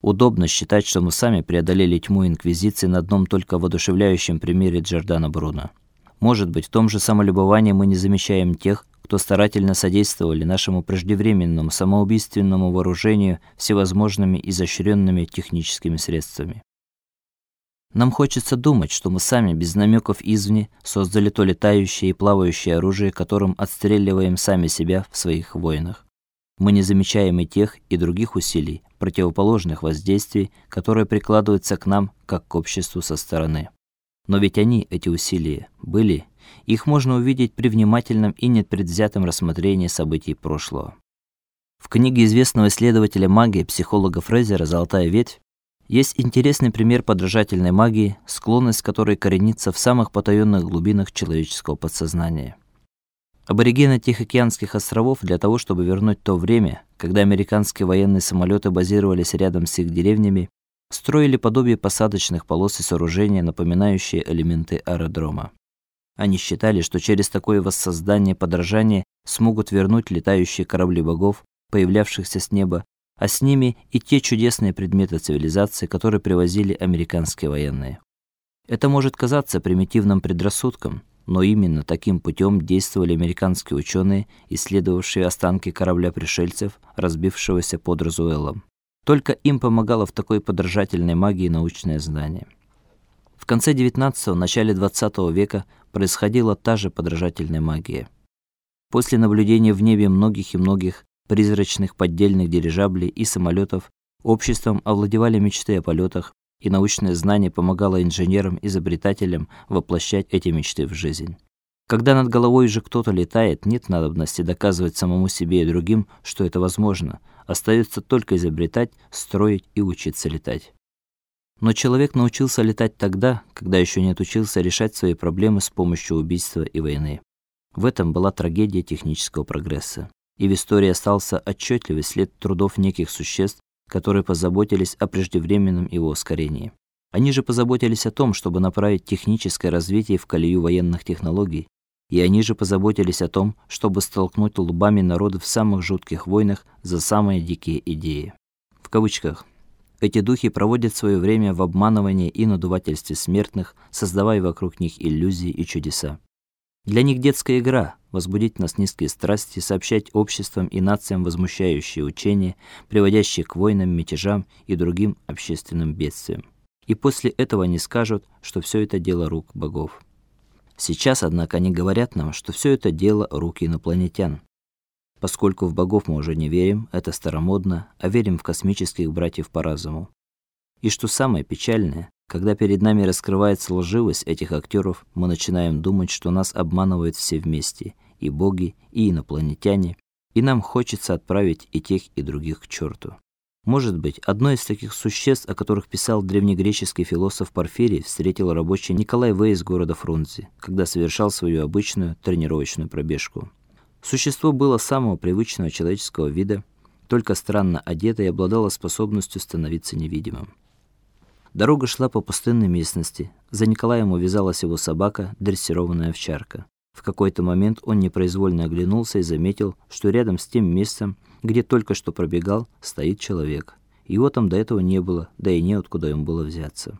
Удобно считать, что мы сами преодолели тьму инквизиции на одном только воодушевляющем примере Джордана Бруно. Может быть, в том же самолюбовании мы не замечаем тех, кто старательно содействовали нашему преждевременному самоубийственному вооружению всевозможными изощренными техническими средствами. Нам хочется думать, что мы сами без намеков извне создали то летающее и плавающее оружие, которым отстреливаем сами себя в своих войнах. Мы не замечаем и тех, и других усилий, противоположных воздействий, которые прикладываются к нам как к обществу со стороны. Но ведь они, эти усилия, были, их можно увидеть при внимательном и непредвзятом рассмотрении событий прошлого. В книге известного исследователя магии психолога Фрейзера Золотая ветвь есть интересный пример подражательной магии, склонность которой коренится в самых потаенных глубинах человеческого подсознания. Аборигены Тихоокеанских островов для того, чтобы вернуть то время, когда американские военные самолеты базировались рядом с их деревнями, строили подобие посадочных полос и сооружения, напоминающие элементы аэродрома. Они считали, что через такое воссоздание подражания смогут вернуть летающие корабли богов, появлявшихся с неба, а с ними и те чудесные предметы цивилизации, которые привозили американские военные. Это может казаться примитивным предрассудком, но именно таким путем действовали американские ученые, исследовавшие останки корабля пришельцев, разбившегося под Розуэллом. Только им помогало в такой подражательной магии научное знание. В конце XIX начале XX века происходила та же подражательная магия. После наблюдения в небе многих и многих призрачных поддельных дирижаблей и самолетов обществом овладевали мечты о полетах, и научное знание помогало инженерам-изобретателям воплощать эти мечты в жизнь. Когда над головой уже кто-то летает, нет надобности доказывать самому себе и другим, что это возможно. Остается только изобретать, строить и учиться летать. Но человек научился летать тогда, когда еще не отучился решать свои проблемы с помощью убийства и войны. В этом была трагедия технического прогресса. И в истории остался отчетливый след трудов неких существ, которые позаботились о преждевременном его ускорении. Они же позаботились о том, чтобы направить техническое развитие в колею военных технологий, и они же позаботились о том, чтобы столкнуть лбами народы в самых жутких войнах за самые дикие идеи. В кавычках. Эти духи проводят свое время в обманывании и надувательстве смертных, создавая вокруг них иллюзии и чудеса. Для них детская игра возбудить нас низкие страсти, сообщать обществам и нациям возмущающие учения, приводящие к войнам, мятежам и другим общественным бедствиям. И после этого они скажут, что все это дело рук богов. Сейчас, однако, они говорят нам, что все это дело рук инопланетян. Поскольку в богов мы уже не верим, это старомодно, а верим в космических братьев по разуму. И что самое печальное, когда перед нами раскрывается лживость этих актеров, мы начинаем думать, что нас обманывают все вместе, и боги, и инопланетяне, и нам хочется отправить и тех, и других к черту. Может быть, одно из таких существ, о которых писал древнегреческий философ Порфирий, встретил рабочий Николай В. из города Фрунзе, когда совершал свою обычную тренировочную пробежку. Существо было самого привычного человеческого вида, только странно одето и обладало способностью становиться невидимым. Дорога шла по пустынной местности. За Николаем увязалась его собака, дрессированная овчарка. В какой-то момент он непроизвольно оглянулся и заметил, что рядом с тем местом, где только что пробегал, стоит человек. Его там до этого не было, да и неоткуда ему было взяться.